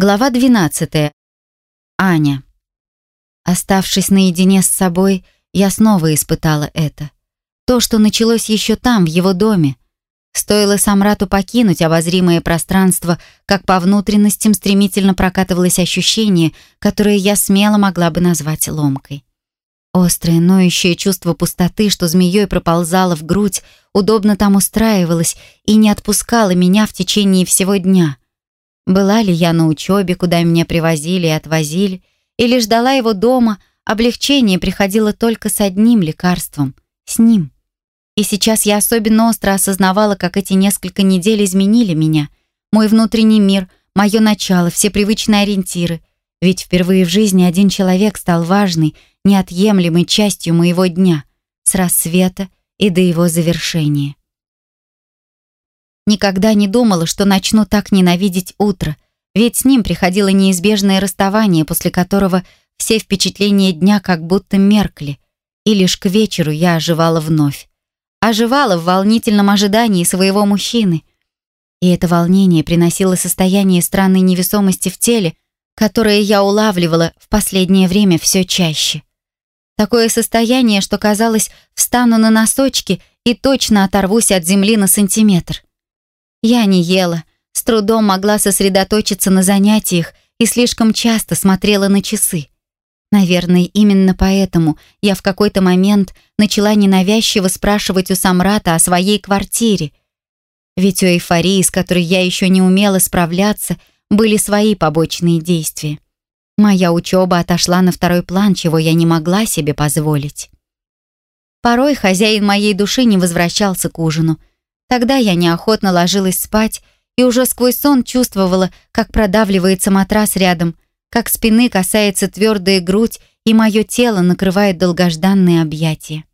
Глава 12. Аня. Оставшись наедине с собой, я снова испытала это. То, что началось еще там, в его доме. Стоило Самрату покинуть обозримое пространство, как по внутренностям стремительно прокатывалось ощущение, которое я смело могла бы назвать ломкой. Острое, ноющее чувство пустоты, что змеей проползало в грудь, удобно там устраивалось и не отпускало меня в течение всего дня — была ли я на учебе, куда меня привозили и отвозили, или ждала его дома, облегчение приходило только с одним лекарством — с ним. И сейчас я особенно остро осознавала, как эти несколько недель изменили меня, мой внутренний мир, мое начало, все привычные ориентиры. Ведь впервые в жизни один человек стал важной, неотъемлемой частью моего дня, с рассвета и до его завершения. Никогда не думала, что начну так ненавидеть утро, ведь с ним приходило неизбежное расставание, после которого все впечатления дня как будто меркли, и лишь к вечеру я оживала вновь. Оживала в волнительном ожидании своего мужчины. И это волнение приносило состояние странной невесомости в теле, которое я улавливала в последнее время все чаще. Такое состояние, что казалось, встану на носочки и точно оторвусь от земли на сантиметр. Я не ела, с трудом могла сосредоточиться на занятиях и слишком часто смотрела на часы. Наверное, именно поэтому я в какой-то момент начала ненавязчиво спрашивать у Самрата о своей квартире. Ведь у эйфории, с которой я еще не умела справляться, были свои побочные действия. Моя учеба отошла на второй план, чего я не могла себе позволить. Порой хозяин моей души не возвращался к ужину, Тогда я неохотно ложилась спать и уже сквозь сон чувствовала, как продавливается матрас рядом, как спины касается твердая грудь и мое тело накрывает долгожданные объятия.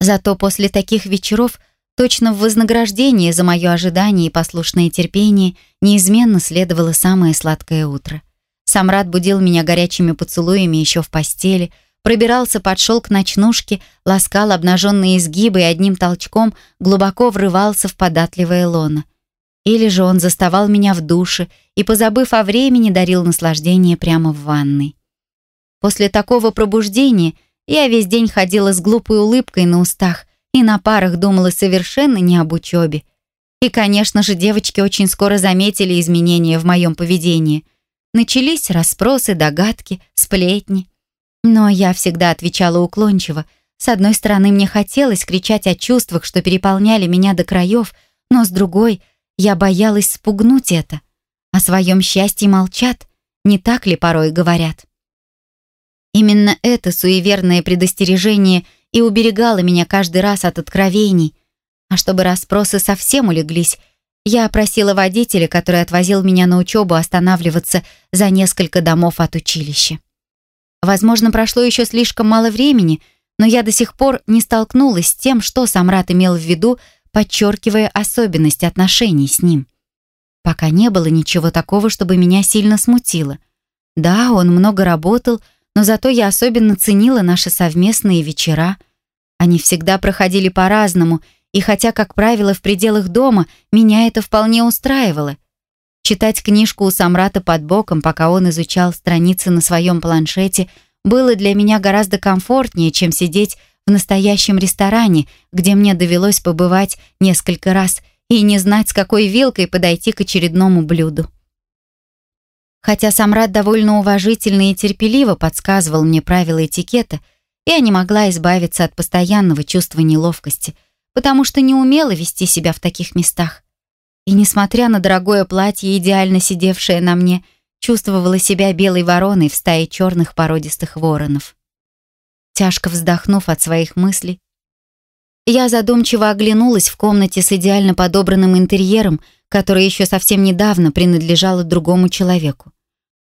Зато после таких вечеров точно в вознаграждение за мое ожидание и послушное терпение неизменно следовало самое сладкое утро. Самрад будил меня горячими поцелуями еще в постели — пробирался под шелк ночнушки, ласкал обнаженные изгибы и одним толчком глубоко врывался в податливое лоно. Или же он заставал меня в душе и, позабыв о времени, дарил наслаждение прямо в ванной. После такого пробуждения я весь день ходила с глупой улыбкой на устах и на парах думала совершенно не об учебе. И, конечно же, девочки очень скоро заметили изменения в моем поведении. Начались расспросы, догадки, сплетни. Но я всегда отвечала уклончиво. С одной стороны, мне хотелось кричать о чувствах, что переполняли меня до краев, но с другой, я боялась спугнуть это. О своем счастье молчат, не так ли порой говорят? Именно это суеверное предостережение и уберегало меня каждый раз от откровений. А чтобы расспросы совсем улеглись, я просила водителя, который отвозил меня на учебу, останавливаться за несколько домов от училища. Возможно, прошло еще слишком мало времени, но я до сих пор не столкнулась с тем, что Самрат имел в виду, подчеркивая особенность отношений с ним. Пока не было ничего такого, чтобы меня сильно смутило. Да, он много работал, но зато я особенно ценила наши совместные вечера. Они всегда проходили по-разному, и хотя, как правило, в пределах дома, меня это вполне устраивало — Читать книжку у Самрата под боком, пока он изучал страницы на своем планшете, было для меня гораздо комфортнее, чем сидеть в настоящем ресторане, где мне довелось побывать несколько раз и не знать, с какой вилкой подойти к очередному блюду. Хотя Самрат довольно уважительно и терпеливо подсказывал мне правила этикета, я не могла избавиться от постоянного чувства неловкости, потому что не умела вести себя в таких местах и, несмотря на дорогое платье, идеально сидевшее на мне, чувствовала себя белой вороной в стае черных породистых воронов. Тяжко вздохнув от своих мыслей, я задумчиво оглянулась в комнате с идеально подобранным интерьером, который еще совсем недавно принадлежала другому человеку.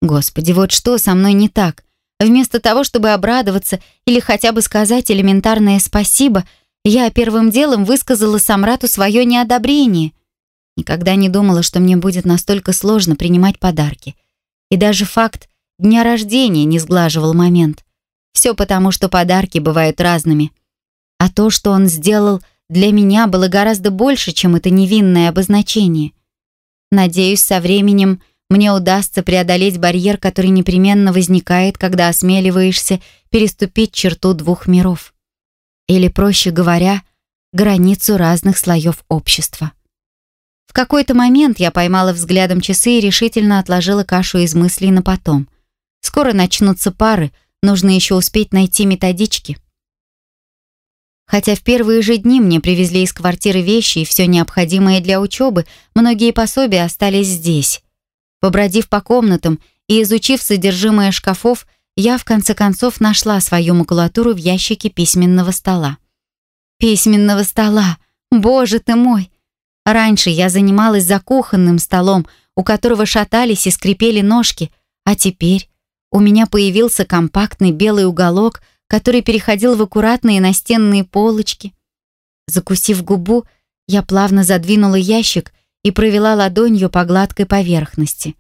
Господи, вот что со мной не так? Вместо того, чтобы обрадоваться или хотя бы сказать элементарное «спасибо», я первым делом высказала Самрату свое неодобрение. Никогда не думала, что мне будет настолько сложно принимать подарки. И даже факт дня рождения не сглаживал момент. Все потому, что подарки бывают разными. А то, что он сделал для меня, было гораздо больше, чем это невинное обозначение. Надеюсь, со временем мне удастся преодолеть барьер, который непременно возникает, когда осмеливаешься переступить черту двух миров. Или, проще говоря, границу разных слоев общества. В какой-то момент я поймала взглядом часы и решительно отложила кашу из мыслей на потом. Скоро начнутся пары, нужно еще успеть найти методички. Хотя в первые же дни мне привезли из квартиры вещи и все необходимое для учебы, многие пособия остались здесь. Побродив по комнатам и изучив содержимое шкафов, я в конце концов нашла свою макулатуру в ящике письменного стола. Письменного стола! Боже ты мой! Раньше я занималась за кухонным столом, у которого шатались и скрипели ножки, а теперь у меня появился компактный белый уголок, который переходил в аккуратные настенные полочки. Закусив губу, я плавно задвинула ящик и провела ладонью по гладкой поверхности.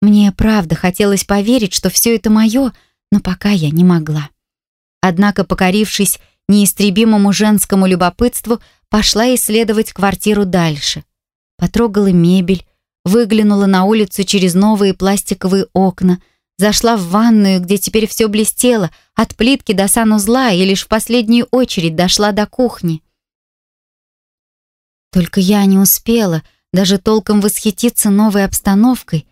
Мне правда хотелось поверить, что все это мое, но пока я не могла. Однако, покорившись неистребимому женскому любопытству, пошла исследовать квартиру дальше. Потрогала мебель, выглянула на улицу через новые пластиковые окна, зашла в ванную, где теперь все блестело, от плитки до санузла, и лишь в последнюю очередь дошла до кухни. Только я не успела даже толком восхититься новой обстановкой,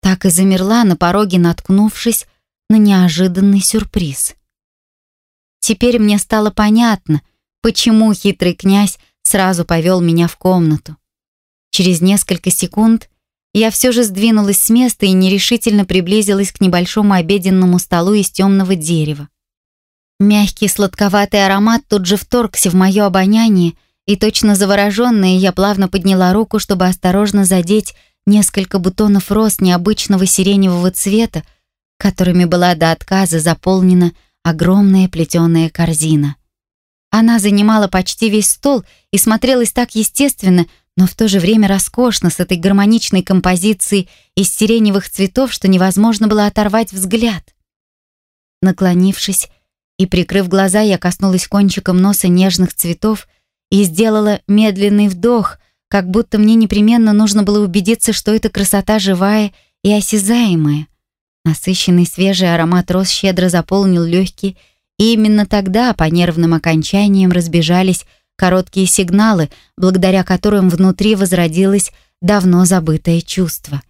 так и замерла на пороге, наткнувшись на неожиданный сюрприз. Теперь мне стало понятно, почему хитрый князь сразу повел меня в комнату. Через несколько секунд я все же сдвинулась с места и нерешительно приблизилась к небольшому обеденному столу из темного дерева. Мягкий сладковатый аромат тут же вторгся в мое обоняние, и точно завороженная я плавно подняла руку, чтобы осторожно задеть несколько бутонов роз необычного сиреневого цвета, которыми была до отказа заполнена огромная плетеная корзина. Она занимала почти весь стол и смотрелась так естественно, но в то же время роскошно с этой гармоничной композицией из сиреневых цветов, что невозможно было оторвать взгляд. Наклонившись и прикрыв глаза, я коснулась кончиком носа нежных цветов и сделала медленный вдох, как будто мне непременно нужно было убедиться, что эта красота живая и осязаемая. Насыщенный свежий аромат роз щедро заполнил легкие, и именно тогда по нервным окончаниям разбежались короткие сигналы, благодаря которым внутри возродилось давно забытое чувство.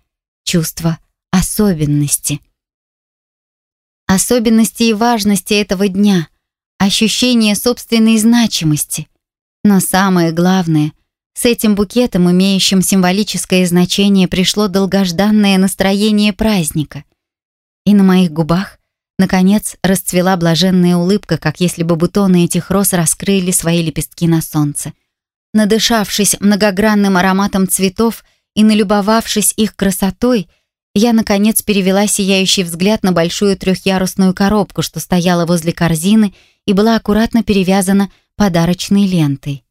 Чувство особенности. Особенности и важности этого дня, ощущение собственной значимости. Но самое главное, с этим букетом, имеющим символическое значение, пришло долгожданное настроение праздника — и на моих губах, наконец, расцвела блаженная улыбка, как если бы бутоны этих роз раскрыли свои лепестки на солнце. Надышавшись многогранным ароматом цветов и налюбовавшись их красотой, я, наконец, перевела сияющий взгляд на большую трехъярусную коробку, что стояла возле корзины и была аккуратно перевязана подарочной лентой.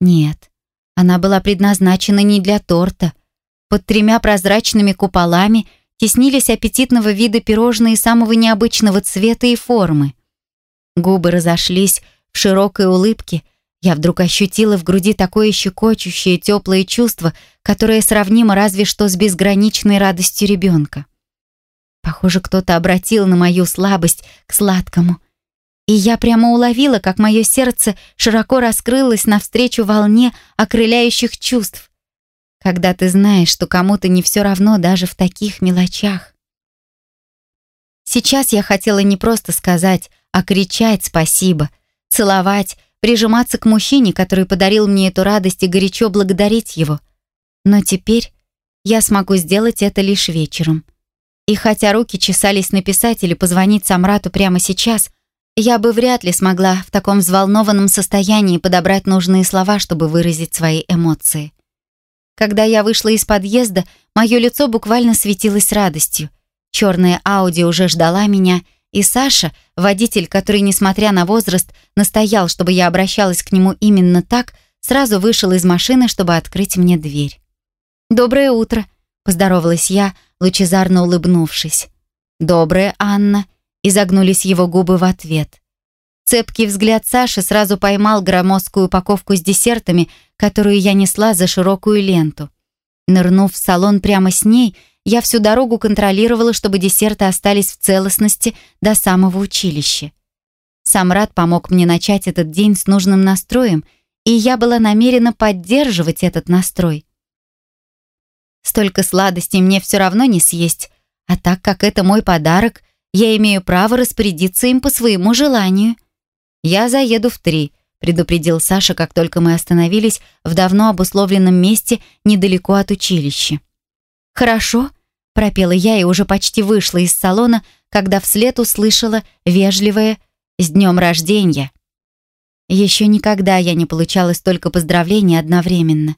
Нет, она была предназначена не для торта. Под тремя прозрачными куполами — теснились аппетитного вида пирожные самого необычного цвета и формы. Губы разошлись в широкой улыбке. Я вдруг ощутила в груди такое щекочущее, теплое чувство, которое сравнимо разве что с безграничной радостью ребенка. Похоже, кто-то обратил на мою слабость к сладкому. И я прямо уловила, как мое сердце широко раскрылось навстречу волне окрыляющих чувств когда ты знаешь, что кому-то не все равно даже в таких мелочах. Сейчас я хотела не просто сказать, а кричать спасибо, целовать, прижиматься к мужчине, который подарил мне эту радость и горячо благодарить его. Но теперь я смогу сделать это лишь вечером. И хотя руки чесались написать или позвонить Самрату прямо сейчас, я бы вряд ли смогла в таком взволнованном состоянии подобрать нужные слова, чтобы выразить свои эмоции. Когда я вышла из подъезда, мое лицо буквально светилось радостью. Черная Ауди уже ждала меня, и Саша, водитель, который, несмотря на возраст, настоял, чтобы я обращалась к нему именно так, сразу вышел из машины, чтобы открыть мне дверь. «Доброе утро», — поздоровалась я, лучезарно улыбнувшись. «Доброе, Анна», — изогнулись его губы в ответ. Цепкий взгляд Саши сразу поймал громоздкую упаковку с десертами, которую я несла за широкую ленту. Нырнув в салон прямо с ней, я всю дорогу контролировала, чтобы десерты остались в целостности до самого училища. Самрад помог мне начать этот день с нужным настроем, и я была намерена поддерживать этот настрой. Столько сладостей мне все равно не съесть, а так как это мой подарок, я имею право распорядиться им по своему желанию. Я заеду в три, предупредил Саша, как только мы остановились в давно обусловленном месте недалеко от училища. «Хорошо», — пропела я и уже почти вышла из салона, когда вслед услышала вежливое «С днем рождения!». Еще никогда я не получала столько поздравлений одновременно.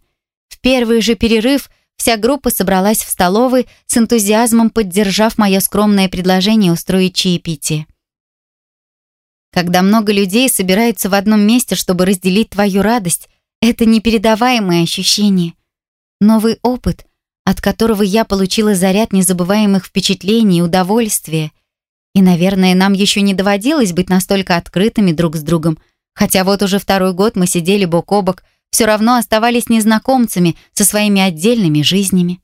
В первый же перерыв вся группа собралась в столовой с энтузиазмом поддержав мое скромное предложение устроить чаепитие. Когда много людей собирается в одном месте, чтобы разделить твою радость, это непередаваемое ощущение. Новый опыт, от которого я получила заряд незабываемых впечатлений и удовольствия. И, наверное, нам еще не доводилось быть настолько открытыми друг с другом, хотя вот уже второй год мы сидели бок о бок, все равно оставались незнакомцами со своими отдельными жизнями.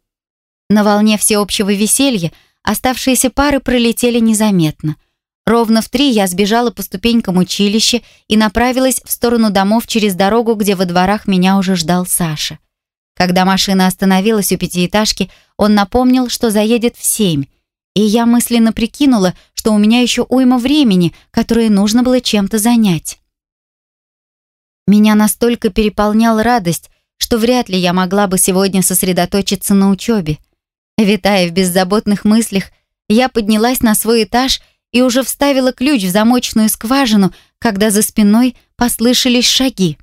На волне всеобщего веселья оставшиеся пары пролетели незаметно. Ровно в три я сбежала по ступенькам училища и направилась в сторону домов через дорогу, где во дворах меня уже ждал Саша. Когда машина остановилась у пятиэтажки, он напомнил, что заедет в семь, и я мысленно прикинула, что у меня еще уйма времени, которое нужно было чем-то занять. Меня настолько переполняла радость, что вряд ли я могла бы сегодня сосредоточиться на учебе. Витая в беззаботных мыслях, я поднялась на свой этаж и уже вставила ключ в замочную скважину, когда за спиной послышались шаги.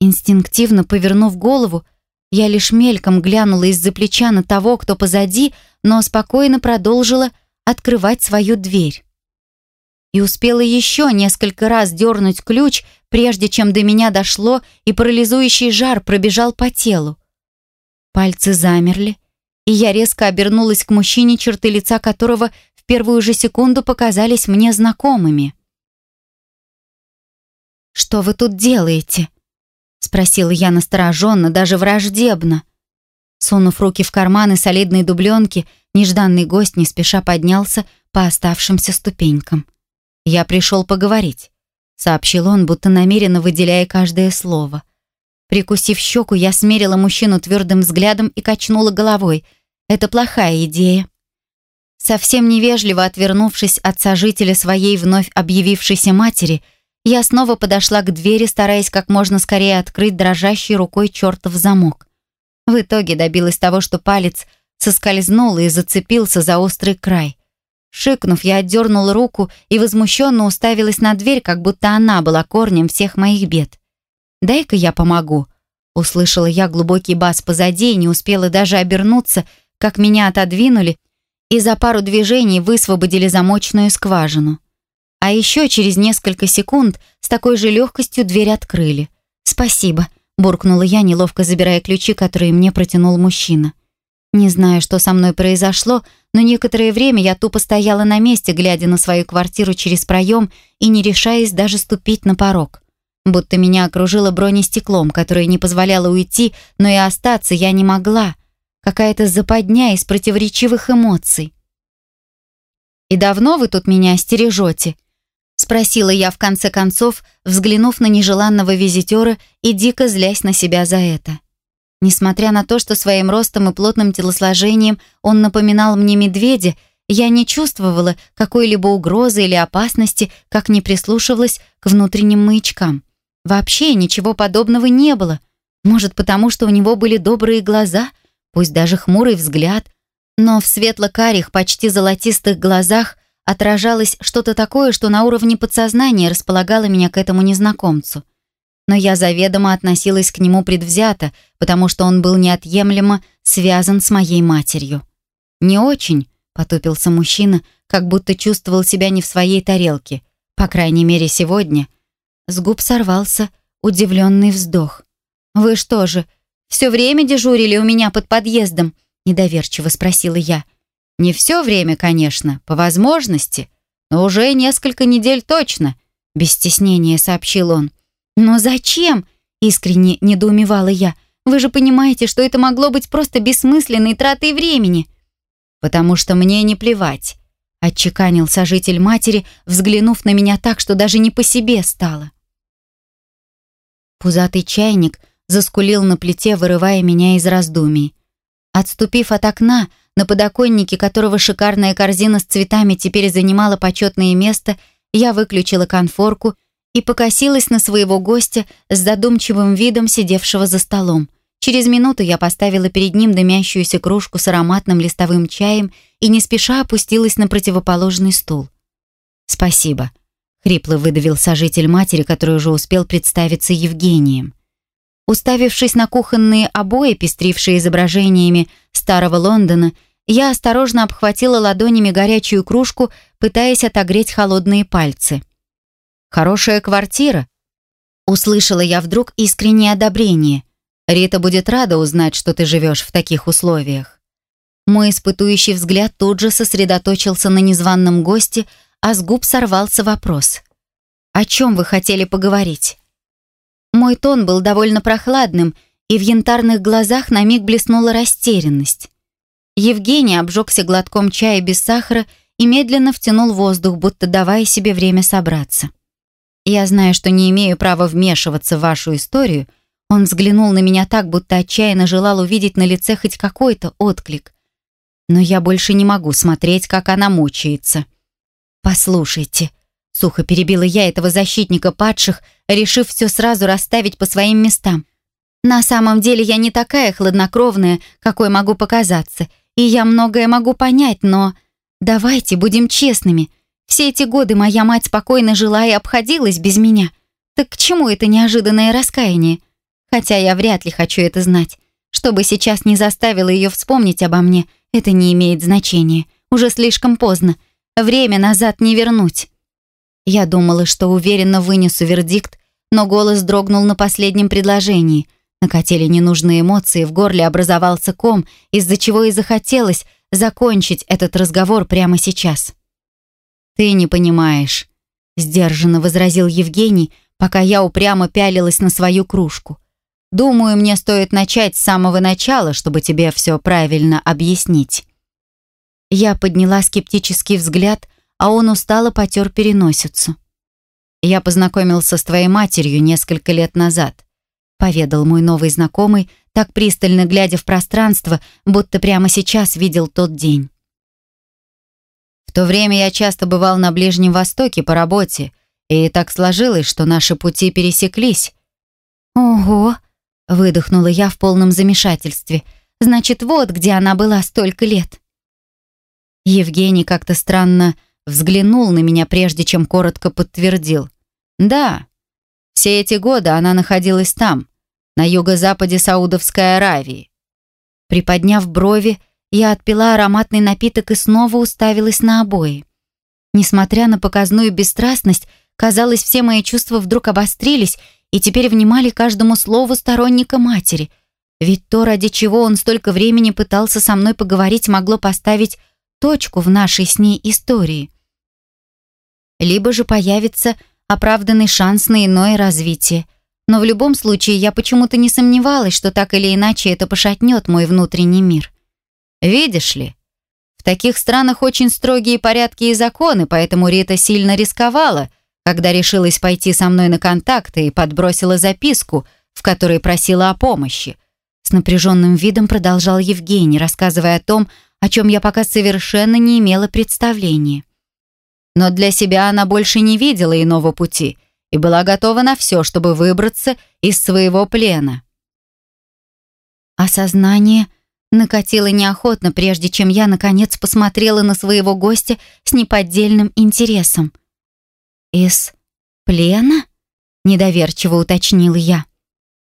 Инстинктивно повернув голову, я лишь мельком глянула из-за плеча на того, кто позади, но спокойно продолжила открывать свою дверь. И успела еще несколько раз дернуть ключ, прежде чем до меня дошло, и парализующий жар пробежал по телу. Пальцы замерли, и я резко обернулась к мужчине, черты лица которого в первую же секунду показались мне знакомыми. «Что вы тут делаете?» Спросила я настороженно, даже враждебно. Сунув руки в карманы солидной дубленки, нежданный гость не спеша поднялся по оставшимся ступенькам. «Я пришел поговорить», — сообщил он, будто намеренно выделяя каждое слово. Прикусив щеку, я смерила мужчину твердым взглядом и качнула головой. «Это плохая идея». Совсем невежливо отвернувшись от сожителя своей вновь объявившейся матери, я снова подошла к двери, стараясь как можно скорее открыть дрожащей рукой чертов замок. В итоге добилась того, что палец соскользнул и зацепился за острый край. Шикнув, я отдернула руку и возмущенно уставилась на дверь, как будто она была корнем всех моих бед. «Дай-ка я помогу», — услышала я глубокий бас позади и не успела даже обернуться, как меня отодвинули и за пару движений высвободили замочную скважину. А еще через несколько секунд с такой же легкостью дверь открыли. «Спасибо», — буркнула я, неловко забирая ключи, которые мне протянул мужчина. Не знаю, что со мной произошло, но некоторое время я тупо стояла на месте, глядя на свою квартиру через проем и не решаясь даже ступить на порог. Будто меня окружило бронестеклом, которое не позволяло уйти, но и остаться я не могла. Какая-то западня из противоречивых эмоций. «И давно вы тут меня стережете?» Спросила я в конце концов, взглянув на нежеланного визитера и дико злясь на себя за это. Несмотря на то, что своим ростом и плотным телосложением он напоминал мне медведя, я не чувствовала какой-либо угрозы или опасности, как не прислушивалась к внутренним маячкам. Вообще ничего подобного не было. Может, потому что у него были добрые глаза, пусть даже хмурый взгляд, но в светло-карих, почти золотистых глазах отражалось что-то такое, что на уровне подсознания располагало меня к этому незнакомцу. Но я заведомо относилась к нему предвзято, потому что он был неотъемлемо связан с моей матерью. «Не очень», — потупился мужчина, как будто чувствовал себя не в своей тарелке, по крайней мере сегодня. С губ сорвался удивленный вздох. «Вы что же, все время дежурили у меня под подъездом?» — недоверчиво спросила я. Не все время, конечно, по возможности, но уже несколько недель точно, без стеснения сообщил он. Но зачем? Искренне недоумевала я. Вы же понимаете, что это могло быть просто бессмысленной тратой времени. «Потому что мне не плевать», — отчеканил сожитель матери, взглянув на меня так, что даже не по себе стало. Пузатый чайник заскулил на плите, вырывая меня из раздумий. Отступив от окна, на подоконнике которого шикарная корзина с цветами теперь занимала почетное место, я выключила конфорку и покосилась на своего гостя с задумчивым видом сидевшего за столом. Через минуту я поставила перед ним дымящуюся кружку с ароматным листовым чаем и не спеша опустилась на противоположный стул. «Спасибо», — хрипло выдавил сожитель матери, который уже успел представиться Евгением. Уставившись на кухонные обои, пестрившие изображениями старого Лондона, я осторожно обхватила ладонями горячую кружку, пытаясь отогреть холодные пальцы. «Хорошая квартира», — услышала я вдруг искреннее одобрение. «Рита будет рада узнать, что ты живешь в таких условиях». Мой испытующий взгляд тут же сосредоточился на незваном госте, а с губ сорвался вопрос. «О чем вы хотели поговорить?» Мой тон был довольно прохладным, и в янтарных глазах на миг блеснула растерянность. Евгений обжегся глотком чая без сахара и медленно втянул воздух, будто давая себе время собраться. Я знаю, что не имею права вмешиваться в вашу историю. Он взглянул на меня так, будто отчаянно желал увидеть на лице хоть какой-то отклик. Но я больше не могу смотреть, как она мучается. «Послушайте», — сухо перебила я этого защитника падших, решив все сразу расставить по своим местам. «На самом деле я не такая хладнокровная, какой могу показаться, и я многое могу понять, но... Давайте будем честными. Все эти годы моя мать спокойно жила и обходилась без меня. Так к чему это неожиданное раскаяние? Хотя я вряд ли хочу это знать. Чтобы сейчас не заставило ее вспомнить обо мне, это не имеет значения. Уже слишком поздно. Время назад не вернуть. Я думала, что уверенно вынесу вердикт, но голос дрогнул на последнем предложении. Накатили ненужные эмоции, в горле образовался ком, из-за чего и захотелось закончить этот разговор прямо сейчас. «Ты не понимаешь», — сдержанно возразил Евгений, пока я упрямо пялилась на свою кружку. «Думаю, мне стоит начать с самого начала, чтобы тебе все правильно объяснить». Я подняла скептический взгляд, а он устало потер переносицу. «Я познакомился с твоей матерью несколько лет назад», поведал мой новый знакомый, так пристально глядя в пространство, будто прямо сейчас видел тот день. В то время я часто бывал на Ближнем Востоке по работе, и так сложилось, что наши пути пересеклись. «Ого!» — выдохнула я в полном замешательстве. «Значит, вот где она была столько лет». Евгений как-то странно взглянул на меня, прежде чем коротко подтвердил. «Да, все эти годы она находилась там, на юго-западе Саудовской Аравии». Приподняв брови, я отпила ароматный напиток и снова уставилась на обои. Несмотря на показную бесстрастность, казалось, все мои чувства вдруг обострились и теперь внимали каждому слову сторонника матери. Ведь то, ради чего он столько времени пытался со мной поговорить, могло поставить точку в нашей с ней истории. Либо же появится оправданный шанс на иное развитие. Но в любом случае я почему-то не сомневалась, что так или иначе это пошатнет мой внутренний мир. Видишь ли, в таких странах очень строгие порядки и законы, поэтому Рита сильно рисковала, когда решилась пойти со мной на контакты и подбросила записку, в которой просила о помощи. С напряженным видом продолжал Евгений, рассказывая о том, о чем я пока совершенно не имела представления. Но для себя она больше не видела иного пути и была готова на все, чтобы выбраться из своего плена. Осознание — накатила неохотно, прежде чем я, наконец, посмотрела на своего гостя с неподдельным интересом. «Из плена?» — недоверчиво уточнил я.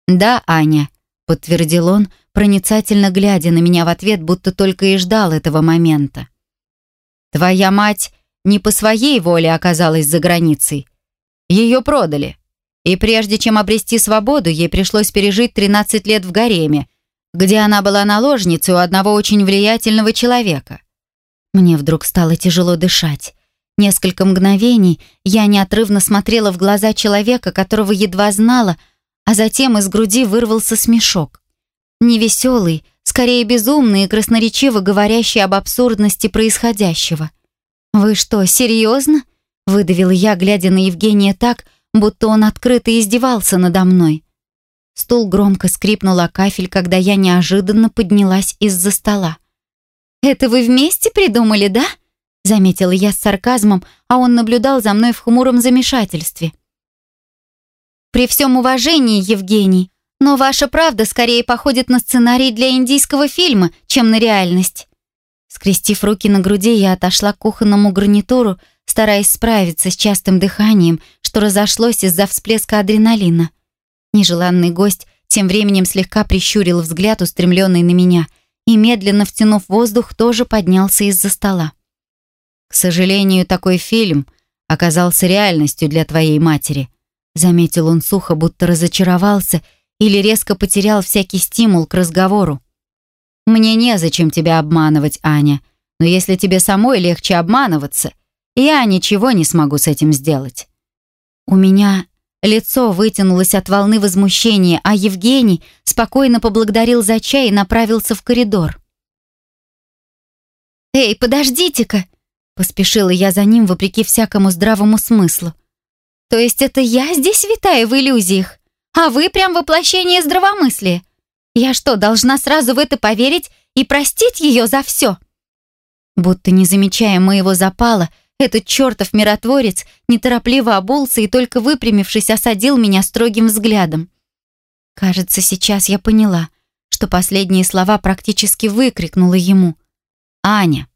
«Да, Аня», — подтвердил он, проницательно глядя на меня в ответ, будто только и ждал этого момента. «Твоя мать не по своей воле оказалась за границей. Ее продали. И прежде чем обрести свободу, ей пришлось пережить 13 лет в гареме, где она была наложницей у одного очень влиятельного человека. Мне вдруг стало тяжело дышать. Несколько мгновений я неотрывно смотрела в глаза человека, которого едва знала, а затем из груди вырвался смешок. Невеселый, скорее безумный и красноречиво говорящий об абсурдности происходящего. «Вы что, серьезно?» — выдавила я, глядя на Евгения так, будто он открыто издевался надо мной. Стул громко скрипнул о кафель, когда я неожиданно поднялась из-за стола. «Это вы вместе придумали, да?» — заметила я с сарказмом, а он наблюдал за мной в хмуром замешательстве. «При всем уважении, Евгений, но ваша правда скорее походит на сценарий для индийского фильма, чем на реальность. Скрестив руки на груди, я отошла к кухонному гарнитуру, стараясь справиться с частым дыханием, что разошлось из-за всплеска адреналина. Нежеланный гость тем временем слегка прищурил взгляд, устремленный на меня, и, медленно втянув воздух, тоже поднялся из-за стола. «К сожалению, такой фильм оказался реальностью для твоей матери», заметил он сухо, будто разочаровался — или резко потерял всякий стимул к разговору. «Мне незачем тебя обманывать, Аня, но если тебе самой легче обманываться, я ничего не смогу с этим сделать». У меня лицо вытянулось от волны возмущения, а Евгений спокойно поблагодарил за чай и направился в коридор. «Эй, подождите-ка!» Поспешила я за ним, вопреки всякому здравому смыслу. «То есть это я здесь витаю в иллюзиях? А вы прям воплощение здравомыслия. Я что, должна сразу в это поверить и простить ее за все? Будто не замечая моего запала, этот чертов миротворец неторопливо обулся и только выпрямившись осадил меня строгим взглядом. Кажется, сейчас я поняла, что последние слова практически выкрикнула ему. «Аня,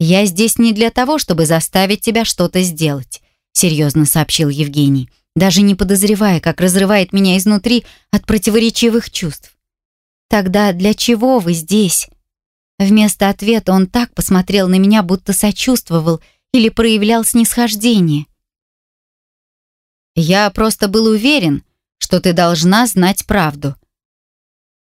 я здесь не для того, чтобы заставить тебя что-то сделать», серьезно сообщил Евгений даже не подозревая, как разрывает меня изнутри от противоречивых чувств. «Тогда для чего вы здесь?» Вместо ответа он так посмотрел на меня, будто сочувствовал или проявлял снисхождение. «Я просто был уверен, что ты должна знать правду».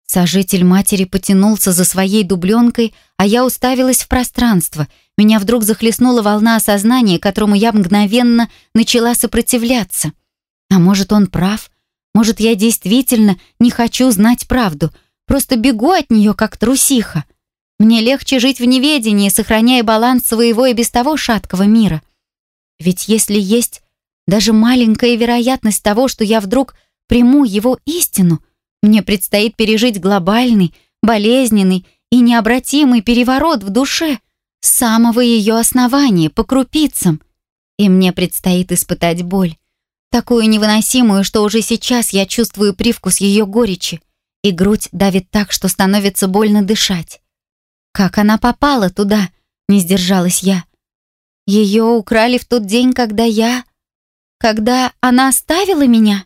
Сожитель матери потянулся за своей дубленкой, а я уставилась в пространство. Меня вдруг захлестнула волна осознания, которому я мгновенно начала сопротивляться. А может, он прав? Может, я действительно не хочу знать правду, просто бегу от нее, как трусиха. Мне легче жить в неведении, сохраняя баланс своего и без того шаткого мира. Ведь если есть даже маленькая вероятность того, что я вдруг приму его истину, мне предстоит пережить глобальный, болезненный и необратимый переворот в душе с самого ее основания, по крупицам. И мне предстоит испытать боль, Такую невыносимую, что уже сейчас я чувствую привкус ее горечи, и грудь давит так, что становится больно дышать. Как она попала туда, не сдержалась я. Ее украли в тот день, когда я... Когда она оставила меня?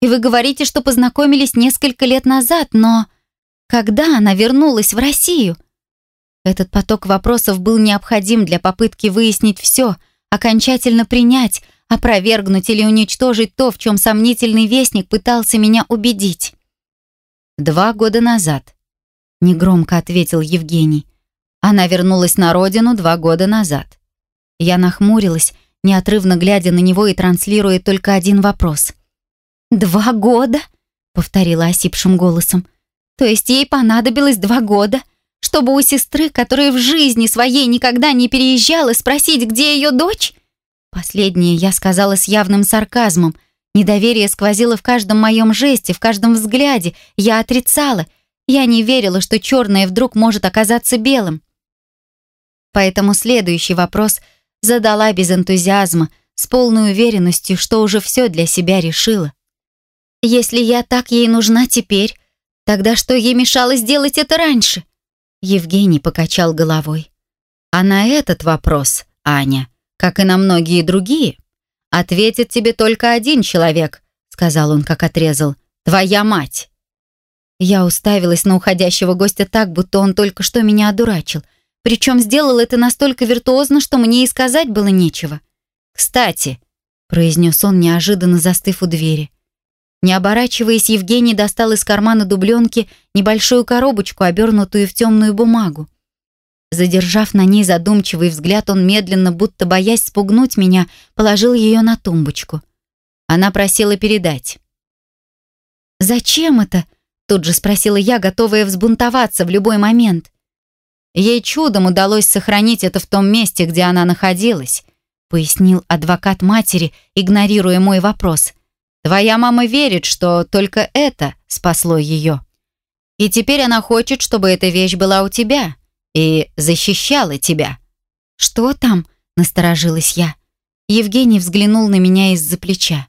И вы говорите, что познакомились несколько лет назад, но... Когда она вернулась в Россию? Этот поток вопросов был необходим для попытки выяснить все, окончательно принять, опровергнуть или уничтожить то, в чем сомнительный вестник пытался меня убедить. «Два года назад», — негромко ответил Евгений. «Она вернулась на родину два года назад». Я нахмурилась, неотрывно глядя на него и транслируя только один вопрос. «Два года?» — повторила осипшим голосом. «То есть ей понадобилось два года, чтобы у сестры, которая в жизни своей никогда не переезжала, спросить, где ее дочь?» Последнее я сказала с явным сарказмом. Недоверие сквозило в каждом моем жесте, в каждом взгляде. Я отрицала. Я не верила, что черное вдруг может оказаться белым. Поэтому следующий вопрос задала без энтузиазма, с полной уверенностью, что уже все для себя решила. «Если я так ей нужна теперь, тогда что ей мешало сделать это раньше?» Евгений покачал головой. «А на этот вопрос, Аня, как и на многие другие, ответит тебе только один человек», сказал он, как отрезал. «Твоя мать». Я уставилась на уходящего гостя так, будто он только что меня одурачил. Причем сделал это настолько виртуозно, что мне и сказать было нечего. «Кстати», — произнес он, неожиданно застыв у двери. Не оборачиваясь, Евгений достал из кармана дубленки небольшую коробочку, обернутую в темную бумагу. Задержав на ней задумчивый взгляд, он медленно, будто боясь спугнуть меня, положил ее на тумбочку. Она просила передать. «Зачем это?» Тут же спросила я, готовая взбунтоваться в любой момент. Ей чудом удалось сохранить это в том месте, где она находилась, пояснил адвокат матери, игнорируя мой вопрос. Твоя мама верит, что только это спасло ее. И теперь она хочет, чтобы эта вещь была у тебя и защищала тебя. Что там? Насторожилась я. Евгений взглянул на меня из-за плеча.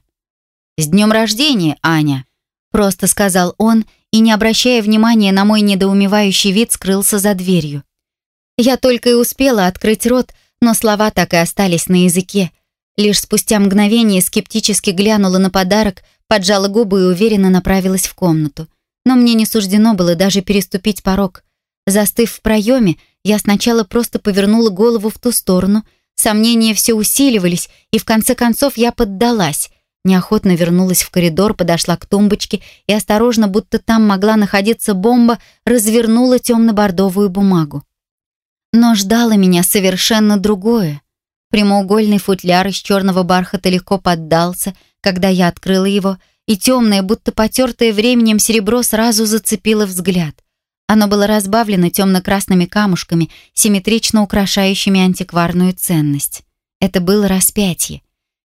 «С днем рождения, Аня!» Просто сказал он и, не обращая внимания на мой недоумевающий вид, скрылся за дверью. Я только и успела открыть рот, но слова так и остались на языке. Лишь спустя мгновение скептически глянула на подарок, поджала губы и уверенно направилась в комнату. Но мне не суждено было даже переступить порог. Застыв в проеме, я сначала просто повернула голову в ту сторону — Сомнения все усиливались, и в конце концов я поддалась. Неохотно вернулась в коридор, подошла к тумбочке и осторожно, будто там могла находиться бомба, развернула темно-бордовую бумагу. Но ждало меня совершенно другое. Прямоугольный футляр из черного бархата легко поддался, когда я открыла его, и темное, будто потертое временем серебро сразу зацепило взгляд. Оно было разбавлено темно-красными камушками, симметрично украшающими антикварную ценность. Это было распятие.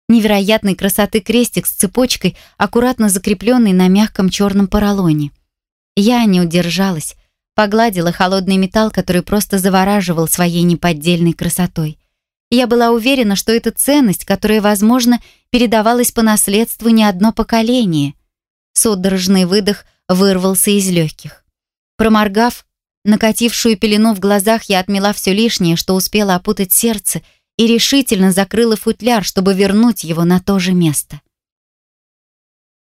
Невероятной красоты крестик с цепочкой, аккуратно закрепленный на мягком черном поролоне. Я не удержалась, погладила холодный металл, который просто завораживал своей неподдельной красотой. Я была уверена, что это ценность, которая, возможно, передавалась по наследству не одно поколение. Судорожный выдох вырвался из легких. Проморгав накатившую пелену в глазах, я отмела все лишнее, что успела опутать сердце, и решительно закрыла футляр, чтобы вернуть его на то же место.